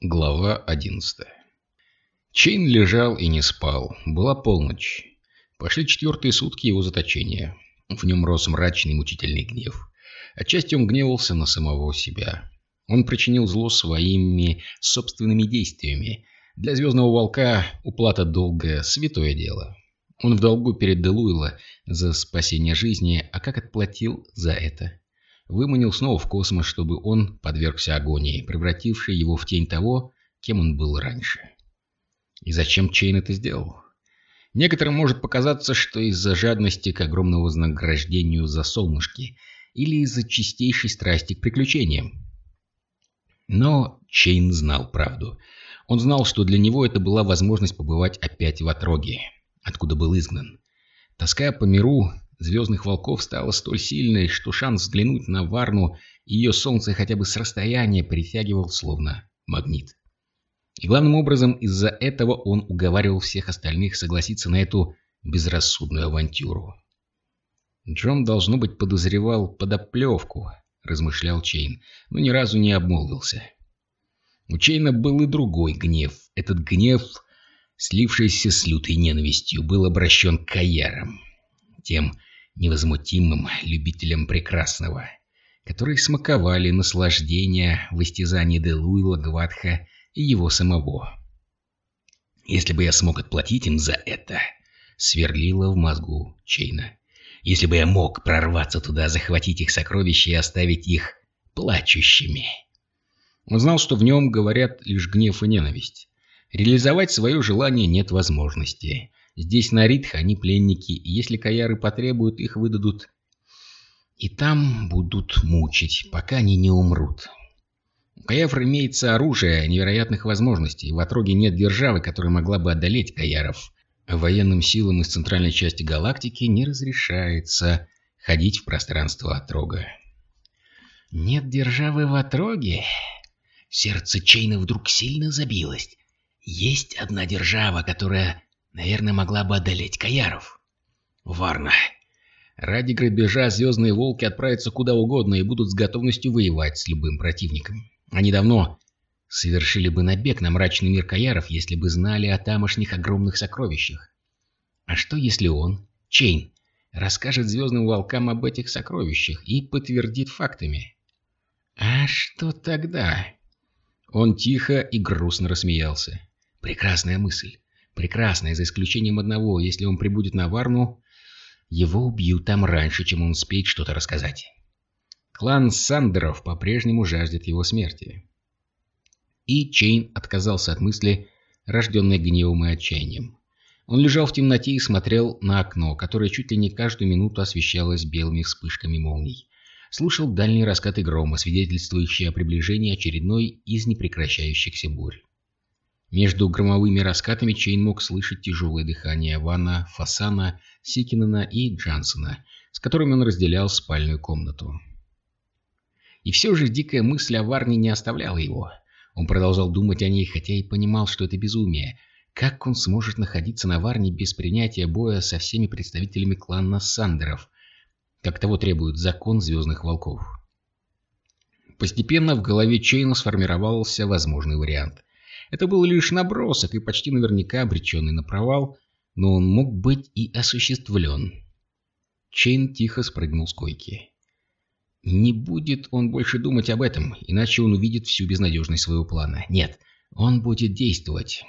Глава 11 Чейн лежал и не спал. Была полночь. Пошли четвертые сутки его заточения. В нем рос мрачный мучительный гнев. Отчасти он гневался на самого себя. Он причинил зло своими собственными действиями. Для Звездного Волка уплата долга – святое дело. Он в долгу перед Делуэлла за спасение жизни, а как отплатил за это? Выманил снова в космос, чтобы он подвергся агонии, превратившей его в тень того, кем он был раньше. И зачем Чейн это сделал? Некоторым может показаться, что из-за жадности к огромному вознаграждению за солнышки или из-за чистейшей страсти к приключениям. Но Чейн знал правду. Он знал, что для него это была возможность побывать опять в Отроге, откуда был изгнан. Тоска по миру звездных волков стала столь сильной, что шанс взглянуть на Варну и ее солнце хотя бы с расстояния притягивал словно магнит. И главным образом из-за этого он уговаривал всех остальных согласиться на эту безрассудную авантюру. Джон, должно быть, подозревал подоплеку, размышлял Чейн, но ни разу не обмолвился. У Чейна был и другой гнев. Этот гнев, слившийся с лютой ненавистью, был обращен к Каярам, тем невозмутимым любителям прекрасного, которые смаковали наслаждение в истязании Делуила, Гватха и его самого. Если бы я смог отплатить им за это, сверлило в мозгу Чейна. Если бы я мог прорваться туда, захватить их сокровища и оставить их плачущими. Он знал, что в нем говорят лишь гнев и ненависть. Реализовать свое желание нет возможности. Здесь на Ритх они пленники, и если каяры потребуют, их выдадут. И там будут мучить, пока они не умрут. У Каефра имеется оружие невероятных возможностей. В Отроге нет державы, которая могла бы одолеть Каяров. Военным силам из центральной части галактики не разрешается ходить в пространство Отрога. Нет державы в Отроге? Сердце Чейна вдруг сильно забилось. Есть одна держава, которая Наверное, могла бы одолеть Каяров. Варна. Ради грабежа звездные волки отправятся куда угодно и будут с готовностью воевать с любым противником. Они давно совершили бы набег на мрачный мир Каяров, если бы знали о тамошних огромных сокровищах. А что если он, Чейн, расскажет звездным волкам об этих сокровищах и подтвердит фактами? А что тогда? Он тихо и грустно рассмеялся. Прекрасная мысль. Прекрасное, за исключением одного. Если он прибудет на Варну, его убьют там раньше, чем он успеет что-то рассказать. Клан Сандеров по-прежнему жаждет его смерти. И Чейн отказался от мысли, рожденной гневом и отчаянием. Он лежал в темноте и смотрел на окно, которое чуть ли не каждую минуту освещалось белыми вспышками молний. Слушал дальние раскаты грома, свидетельствующие о приближении очередной из непрекращающихся бурь. Между громовыми раскатами Чейн мог слышать тяжелое дыхание Вана, Фасана, Сикинена и Джансона, с которыми он разделял спальную комнату. И все же дикая мысль о Варне не оставляла его. Он продолжал думать о ней, хотя и понимал, что это безумие. Как он сможет находиться на Варне без принятия боя со всеми представителями клана Сандеров, как того требует закон Звездных Волков? Постепенно в голове Чейна сформировался возможный вариант. Это был лишь набросок и почти наверняка обреченный на провал, но он мог быть и осуществлен. Чейн тихо спрыгнул с койки. Не будет он больше думать об этом, иначе он увидит всю безнадежность своего плана. Нет, он будет действовать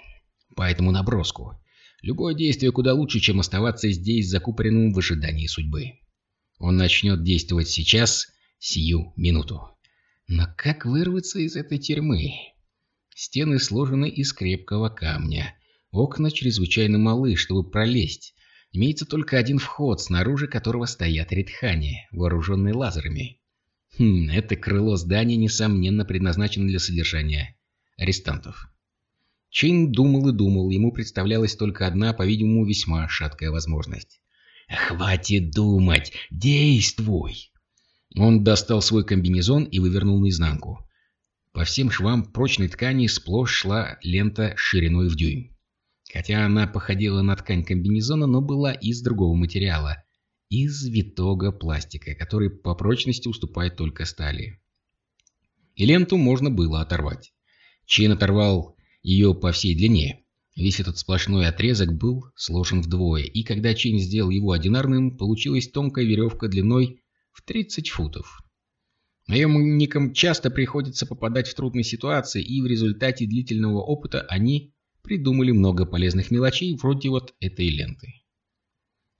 по этому наброску. Любое действие куда лучше, чем оставаться здесь закупоренным в ожидании судьбы. Он начнет действовать сейчас, сию минуту. Но как вырваться из этой тюрьмы? Стены сложены из крепкого камня. Окна чрезвычайно малы, чтобы пролезть. Имеется только один вход, снаружи которого стоят редхани, вооруженные лазерами. Хм, это крыло здания, несомненно, предназначено для содержания арестантов. Чин думал и думал, ему представлялась только одна, по-видимому, весьма шаткая возможность. «Хватит думать! Действуй!» Он достал свой комбинезон и вывернул наизнанку. По всем швам прочной ткани сплошь шла лента шириной в дюйм. Хотя она походила на ткань комбинезона, но была из другого материала. Из витого пластика, который по прочности уступает только стали. И ленту можно было оторвать. Чейн оторвал ее по всей длине. Весь этот сплошной отрезок был сложен вдвое, и когда Чейн сделал его одинарным, получилась тонкая веревка длиной в 30 футов. Наемникам часто приходится попадать в трудные ситуации, и в результате длительного опыта они придумали много полезных мелочей, вроде вот этой ленты.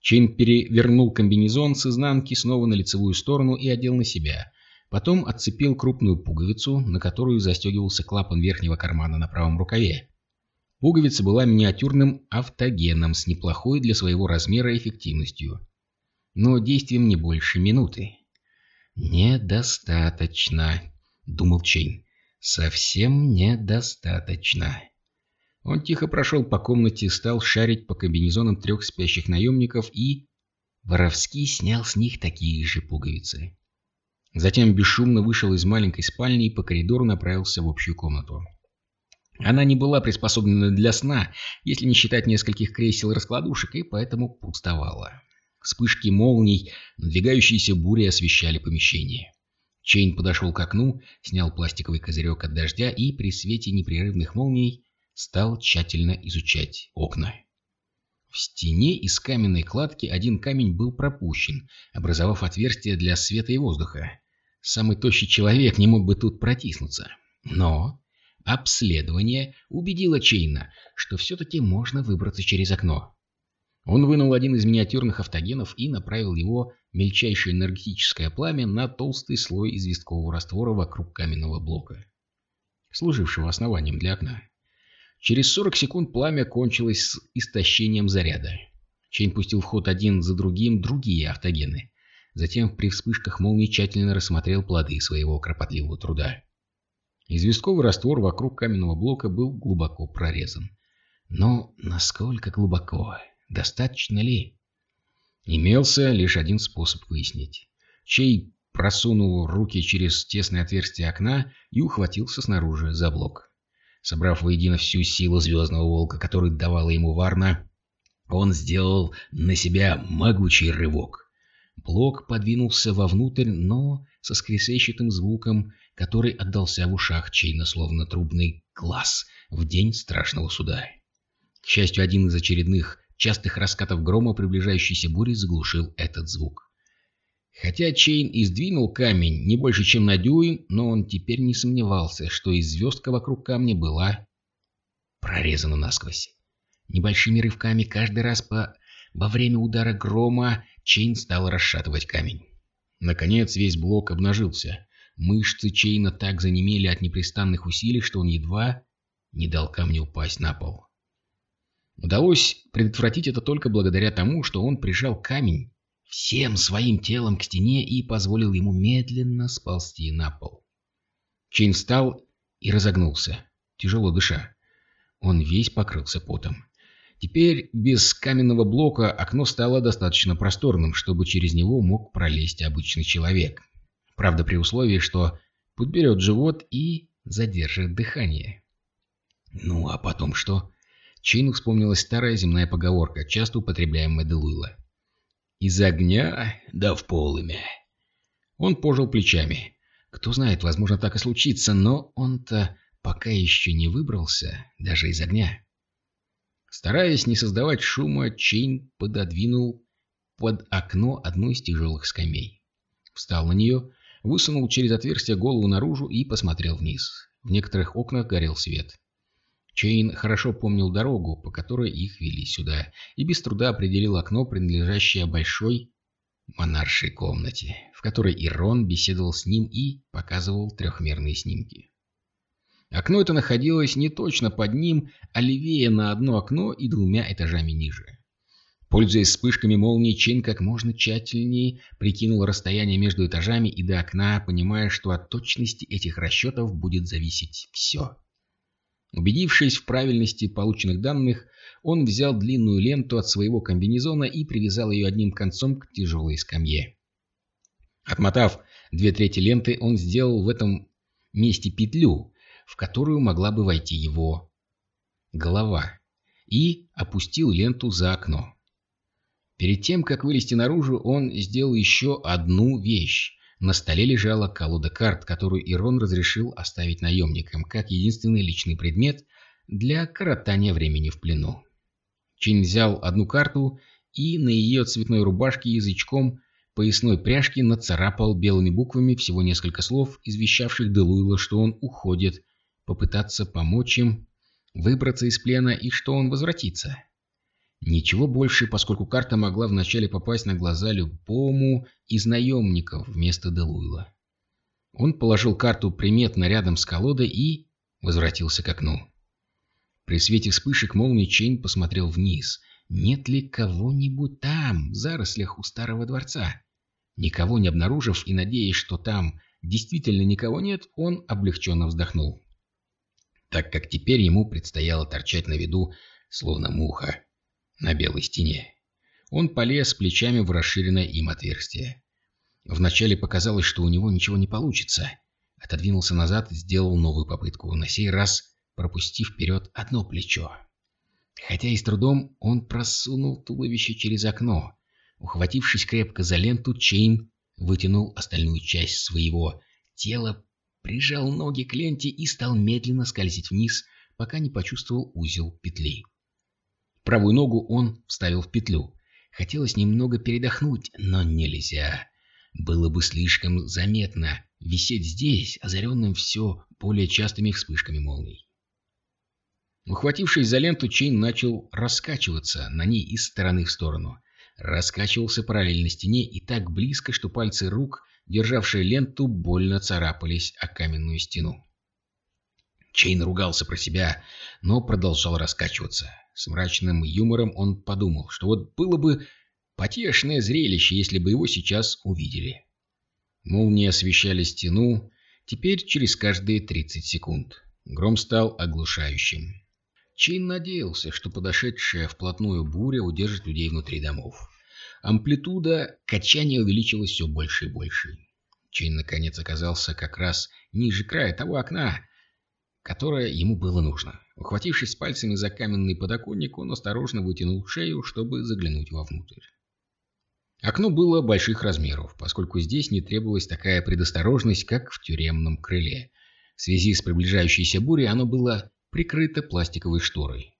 Чейн перевернул комбинезон с изнанки снова на лицевую сторону и одел на себя. Потом отцепил крупную пуговицу, на которую застегивался клапан верхнего кармана на правом рукаве. Пуговица была миниатюрным автогеном с неплохой для своего размера эффективностью. Но действием не больше минуты. «Недостаточно», — думал Чейн. «Совсем недостаточно». Он тихо прошел по комнате, стал шарить по комбинезонам трех спящих наемников и... Воровски снял с них такие же пуговицы. Затем бесшумно вышел из маленькой спальни и по коридору направился в общую комнату. Она не была приспособлена для сна, если не считать нескольких кресел-раскладушек, и поэтому пустовала. Вспышки молний, надвигающиеся бури освещали помещение. Чейн подошел к окну, снял пластиковый козырек от дождя и при свете непрерывных молний стал тщательно изучать окна. В стене из каменной кладки один камень был пропущен, образовав отверстие для света и воздуха. Самый тощий человек не мог бы тут протиснуться. Но обследование убедило Чейна, что все-таки можно выбраться через окно. Он вынул один из миниатюрных автогенов и направил его мельчайшее энергетическое пламя на толстый слой известкового раствора вокруг каменного блока, служившего основанием для окна. Через 40 секунд пламя кончилось с истощением заряда. Чейн пустил в ход один за другим другие автогены. Затем при вспышках молнии тщательно рассмотрел плоды своего кропотливого труда. Известковый раствор вокруг каменного блока был глубоко прорезан. Но насколько глубоко? Достаточно ли? Имелся лишь один способ выяснить. Чей просунул руки через тесное отверстие окна и ухватился снаружи за блок. Собрав воедино всю силу Звездного Волка, которую давала ему Варна, он сделал на себя могучий рывок. Блок подвинулся вовнутрь, но со скресещатым звуком, который отдался в ушах Чейна словно трубный глаз в день страшного суда. К счастью, один из очередных частых раскатов грома приближающейся бури заглушил этот звук. Хотя Чейн и сдвинул камень не больше, чем на дюйм, но он теперь не сомневался, что известка вокруг камня была прорезана насквозь. Небольшими рывками каждый раз по... во время удара грома Чейн стал расшатывать камень. Наконец весь блок обнажился. Мышцы Чейна так занемели от непрестанных усилий, что он едва не дал камню упасть на пол. Удалось предотвратить это только благодаря тому, что он прижал камень всем своим телом к стене и позволил ему медленно сползти на пол. Чейн встал и разогнулся, тяжело дыша. Он весь покрылся потом. Теперь без каменного блока окно стало достаточно просторным, чтобы через него мог пролезть обычный человек. Правда, при условии, что подберет живот и задержит дыхание. Ну, а потом что? Чейну вспомнилась старая земная поговорка, часто употребляемая Делуйла. Из огня да в полымя. Он пожал плечами. Кто знает, возможно, так и случится, но он-то пока еще не выбрался даже из огня. Стараясь не создавать шума, Чейн пододвинул под окно одну из тяжелых скамей. Встал на нее, высунул через отверстие голову наружу и посмотрел вниз. В некоторых окнах горел свет. Чейн хорошо помнил дорогу, по которой их вели сюда, и без труда определил окно, принадлежащее большой монаршей комнате, в которой Ирон беседовал с ним и показывал трехмерные снимки. Окно это находилось не точно под ним, а левее на одно окно и двумя этажами ниже. Пользуясь вспышками молнии, Чейн как можно тщательнее прикинул расстояние между этажами и до окна, понимая, что от точности этих расчетов будет зависеть все. Убедившись в правильности полученных данных, он взял длинную ленту от своего комбинезона и привязал ее одним концом к тяжелой скамье. Отмотав две трети ленты, он сделал в этом месте петлю, в которую могла бы войти его голова, и опустил ленту за окно. Перед тем, как вылезти наружу, он сделал еще одну вещь. На столе лежала колода карт, которую Ирон разрешил оставить наемникам как единственный личный предмет для коротания времени в плену. Чин взял одну карту и на ее цветной рубашке язычком поясной пряжки нацарапал белыми буквами всего несколько слов, извещавших Делуила, что он уходит, попытаться помочь им выбраться из плена и что он возвратится. Ничего больше, поскольку карта могла вначале попасть на глаза любому из наемников вместо Делуила. Он положил карту приметно рядом с колодой и возвратился к окну. При свете вспышек молнии Чейн посмотрел вниз. Нет ли кого-нибудь там, в зарослях у старого дворца? Никого не обнаружив и надеясь, что там действительно никого нет, он облегченно вздохнул, так как теперь ему предстояло торчать на виду, словно муха на белой стене. Он полез плечами в расширенное им отверстие. Вначале показалось, что у него ничего не получится. Отодвинулся назад и сделал новую попытку, на сей раз пропустив вперед одно плечо. Хотя и с трудом он просунул туловище через окно. Ухватившись крепко за ленту, Чейн вытянул остальную часть своего тела, прижал ноги к ленте и стал медленно скользить вниз, пока не почувствовал узел петли. Правую ногу он вставил в петлю. Хотелось немного передохнуть, но нельзя. Было бы слишком заметно висеть здесь, озаренным все более частыми вспышками молний. Ухватившись за ленту, Чейн начал раскачиваться на ней из стороны в сторону. Раскачивался параллельно стене и так близко, что пальцы рук, державшие ленту, больно царапались о каменную стену. Чейн ругался про себя, но продолжал раскачиваться. С мрачным юмором он подумал, что вот было бы потешное зрелище, если бы его сейчас увидели. Молнии освещали стену, теперь через каждые 30 секунд. Гром стал оглушающим. Чейн надеялся, что подошедшая вплотную буря удержит людей внутри домов. Амплитуда качания увеличивалась все больше и больше. Чейн, наконец, оказался как раз ниже края того окна, которое ему было нужно. Ухватившись пальцами за каменный подоконник, он осторожно вытянул шею, чтобы заглянуть вовнутрь. Окно было больших размеров, поскольку здесь не требовалась такая предосторожность, как в тюремном крыле. В связи с приближающейся бурей оно было прикрыто пластиковой шторой.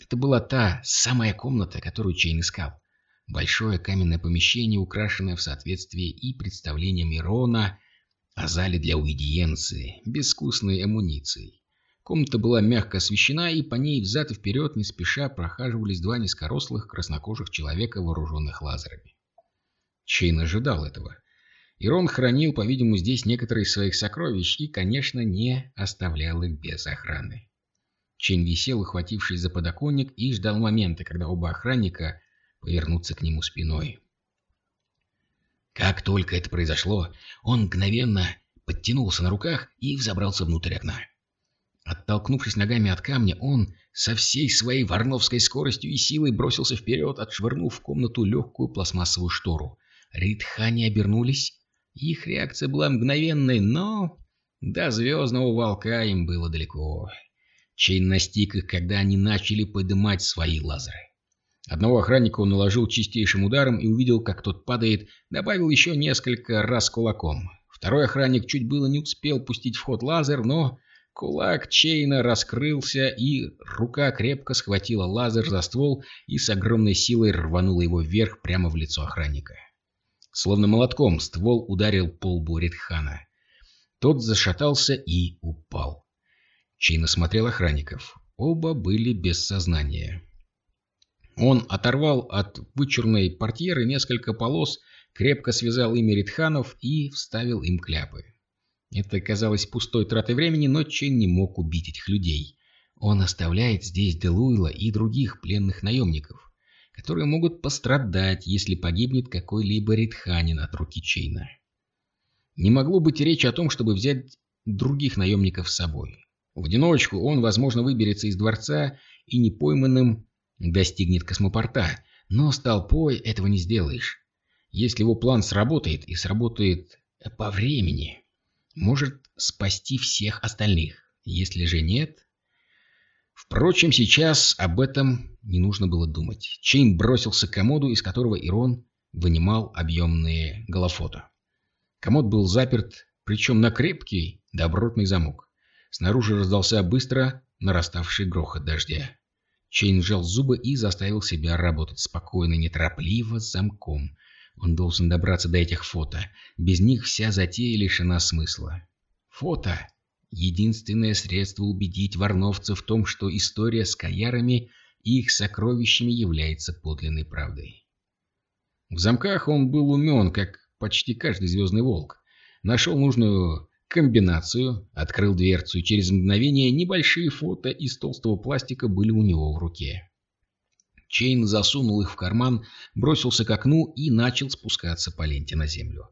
Это была та самая комната, которую Чейн искал. Большое каменное помещение, украшенное в соответствии и представлением Ирона о зале для аудиенции, безвкусной амуницией. Комната была мягко освещена, и по ней взад и вперед не спеша прохаживались два низкорослых краснокожих человека, вооруженных лазерами. Чейн ожидал этого. Ирон хранил, по-видимому, здесь некоторые из своих сокровищ и, конечно, не оставлял их без охраны. Чейн висел, ухватившись за подоконник, и ждал момента, когда оба охранника повернутся к нему спиной. Как только это произошло, он мгновенно подтянулся на руках и взобрался внутрь окна. Оттолкнувшись ногами от камня, он со всей своей варновской скоростью и силой бросился вперед, отшвырнув в комнату легкую пластмассовую штору. Ритхани обернулись. Их реакция была мгновенной, но до звездного волка им было далеко. Чейн настиг их, когда они начали поднимать свои лазеры. Одного охранника он наложил чистейшим ударом и увидел, как тот падает, добавил еще несколько раз кулаком. Второй охранник чуть было не успел пустить в ход лазер, но кулак Чейна раскрылся, и рука крепко схватила лазер за ствол и с огромной силой рванула его вверх прямо в лицо охранника. Словно молотком ствол ударил пол Буритхана. Тот зашатался и упал. Чейн осмотрел охранников. Оба были без сознания. Он оторвал от вычурной портьеры несколько полос, крепко связал ими Ритханов и вставил им кляпы. Это казалось пустой тратой времени, но Чейн не мог убить этих людей. Он оставляет здесь Дилулло и других пленных наемников, которые могут пострадать, если погибнет какой-либо Ритханин от руки Чейна. Не могло быть речи о том, чтобы взять других наемников с собой. В одиночку он, возможно, выберется из дворца и непойманным достигнет космопорта, но с толпой этого не сделаешь. Если его план сработает и сработает по времени, может спасти всех остальных. Если же нет... Впрочем, сейчас об этом не нужно было думать. Чейн бросился к комоду, из которого Ирон вынимал объемные голофото. Комод был заперт, причем на крепкий, добротный замок. Снаружи раздался быстро нараставший грохот дождя. Чейн сжал зубы и заставил себя работать спокойно, неторопливо, с замком. Он должен добраться до этих фото. Без них вся затея лишена смысла. Фото — единственное средство убедить варновцев в том, что история с каярами и их сокровищами является подлинной правдой. В замках он был умен, как почти каждый звездный волк. Нашел нужную комбинацию, открыл дверцу, и через мгновение небольшие фото из толстого пластика были у него в руке. Чейн засунул их в карман, бросился к окну и начал спускаться по ленте на землю.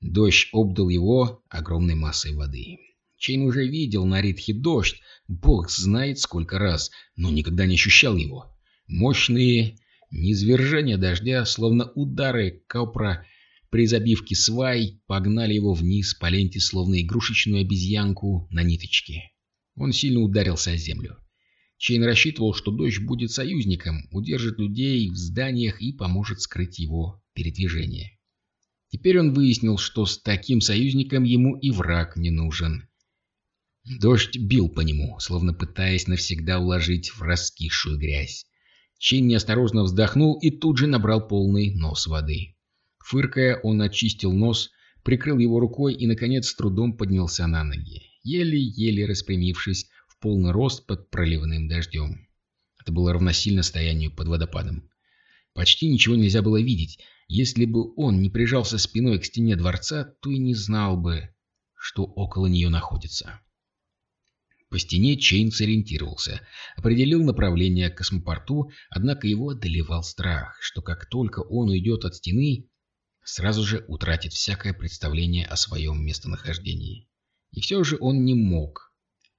Дождь обдал его огромной массой воды. Чейн уже видел на Ритхе дождь, бог знает сколько раз, но никогда не ощущал его. Мощные низвержения дождя, словно удары копра при забивке свай погнали его вниз по ленте, словно игрушечную обезьянку на ниточке. Он сильно ударился о землю. Чейн рассчитывал, что дождь будет союзником, удержит людей в зданиях и поможет скрыть его передвижение. Теперь он выяснил, что с таким союзником ему и враг не нужен. Дождь бил по нему, словно пытаясь навсегда уложить в раскисшую грязь. Чейн неосторожно вздохнул и тут же набрал полный нос воды. Фыркая, он очистил нос, прикрыл его рукой и, наконец, с трудом поднялся на ноги, еле-еле распрямившись полный рост под проливным дождем. Это было равносильно стоянию под водопадом. Почти ничего нельзя было видеть. Если бы он не прижался спиной к стене дворца, то и не знал бы, что около нее находится. По стене Чейн сориентировался, определил направление к космопорту, однако его одолевал страх, что как только он уйдет от стены, сразу же утратит всякое представление о своем местонахождении. И все же он не мог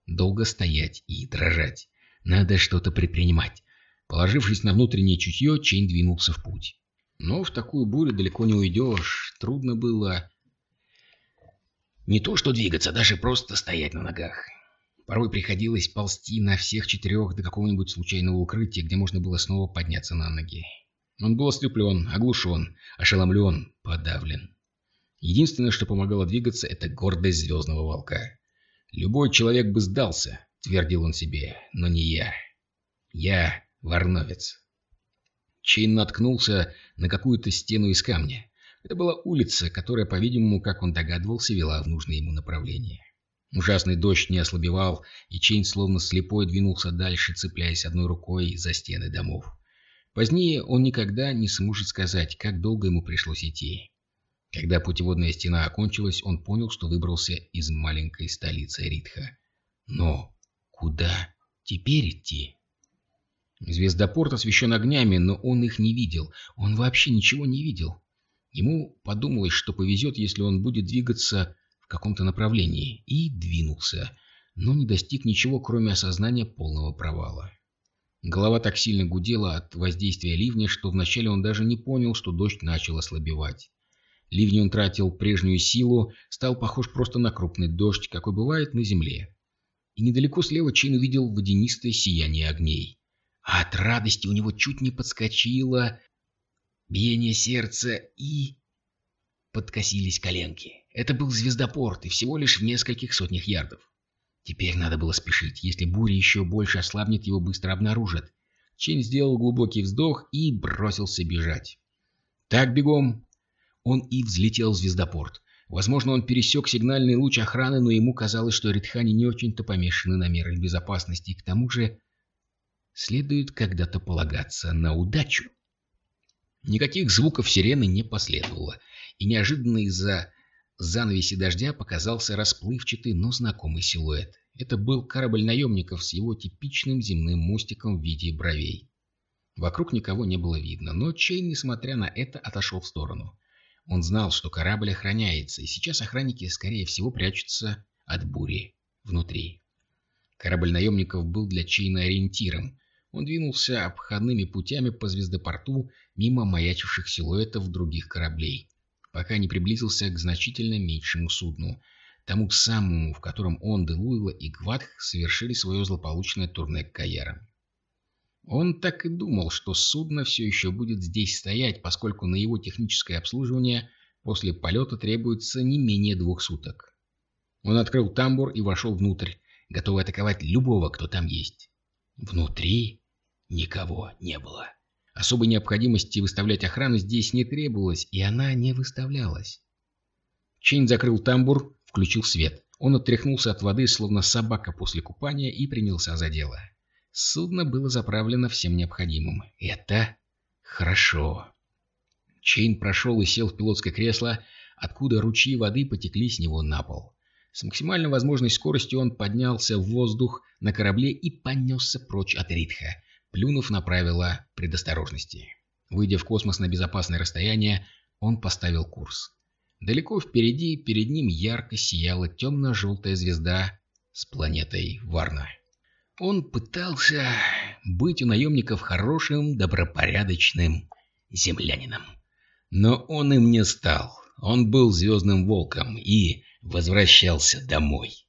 долго стоять и дрожать. Надо что-то предпринимать. Положившись на внутреннее чутье, Чейн двинулся в путь. Но в такую бурю далеко не уйдешь. Трудно было не то что двигаться, даже просто стоять на ногах. Порой приходилось ползти на всех четырех до какого-нибудь случайного укрытия, где можно было снова подняться на ноги. Он был ослеплен, оглушен, ошеломлен, подавлен. Единственное, что помогало двигаться, это гордость звездного волка. «Любой человек бы сдался», — твердил он себе, — «но не я. Я варновец». Чейн наткнулся на какую-то стену из камня. Это была улица, которая, по-видимому, как он догадывался, вела в нужное ему направление. Ужасный дождь не ослабевал, и Чейн словно слепой двинулся дальше, цепляясь одной рукой за стены домов. Позднее он никогда не сможет сказать, как долго ему пришлось идти. Когда путеводная стена окончилась, он понял, что выбрался из маленькой столицы Ритха. Но куда теперь идти? Звездопорт освещен огнями, но он их не видел. Он вообще ничего не видел. Ему подумалось, что повезет, если он будет двигаться в каком-то направлении. И двинулся, но не достиг ничего, кроме осознания полного провала. Голова так сильно гудела от воздействия ливня, что вначале он даже не понял, что дождь начал ослабевать. Ливень он тратил прежнюю силу, стал похож просто на крупный дождь, какой бывает на земле. И недалеко слева Чин увидел водянистое сияние огней. А от радости у него чуть не подскочило биение сердца и... Подкосились коленки. Это был звездопорт, и всего лишь в нескольких сотнях ярдов. Теперь надо было спешить. Если буря еще больше ослабнет, его быстро обнаружат. Чейн сделал глубокий вздох и бросился бежать. Так бегом. Он и взлетел в звездопорт. Возможно, он пересек сигнальный луч охраны, но ему казалось, что Ритхани не очень-то помешаны на мерах безопасности, и к тому же следует когда-то полагаться на удачу. Никаких звуков сирены не последовало, и неожиданно из-за занавеси дождя показался расплывчатый, но знакомый силуэт. Это был корабль наемников с его типичным земным мостиком в виде бровей. Вокруг никого не было видно, но Чейн, несмотря на это, отошел в сторону. Он знал, что корабль охраняется, и сейчас охранники, скорее всего, прячутся от бури внутри. Корабль наемников был для Чейна ориентиром. Он двинулся обходными путями по звездопорту мимо маячивших силуэтов других кораблей пока не приблизился к значительно меньшему судну, тому самому, в котором он, Делуила и Гватх совершили свое злополучное турне к Каярам. Он так и думал, что судно все еще будет здесь стоять, поскольку на его техническое обслуживание После полета требуется не менее двух суток. Он открыл тамбур и вошел внутрь, готовый атаковать любого, кто там есть. Внутри никого не было. Особой необходимости выставлять охрану здесь не требовалось, и она не выставлялась. Чейн закрыл тамбур, включил свет. Он отряхнулся от воды, словно собака после купания, и принялся за дело. Судно было заправлено всем необходимым. Это хорошо. Чейн прошел и сел в пилотское кресло, откуда ручьи воды потекли с него на пол. С максимально возможной скоростью он поднялся в воздух на корабле и понесся прочь от Ритха, плюнув на правила предосторожности. Выйдя в космос на безопасное расстояние, он поставил курс. Далеко впереди, перед ним ярко сияла темно-желтая звезда с планетой Варна. Он пытался быть у наемников хорошим, добропорядочным землянином. Но он им не стал. Он был звездным волком и возвращался домой.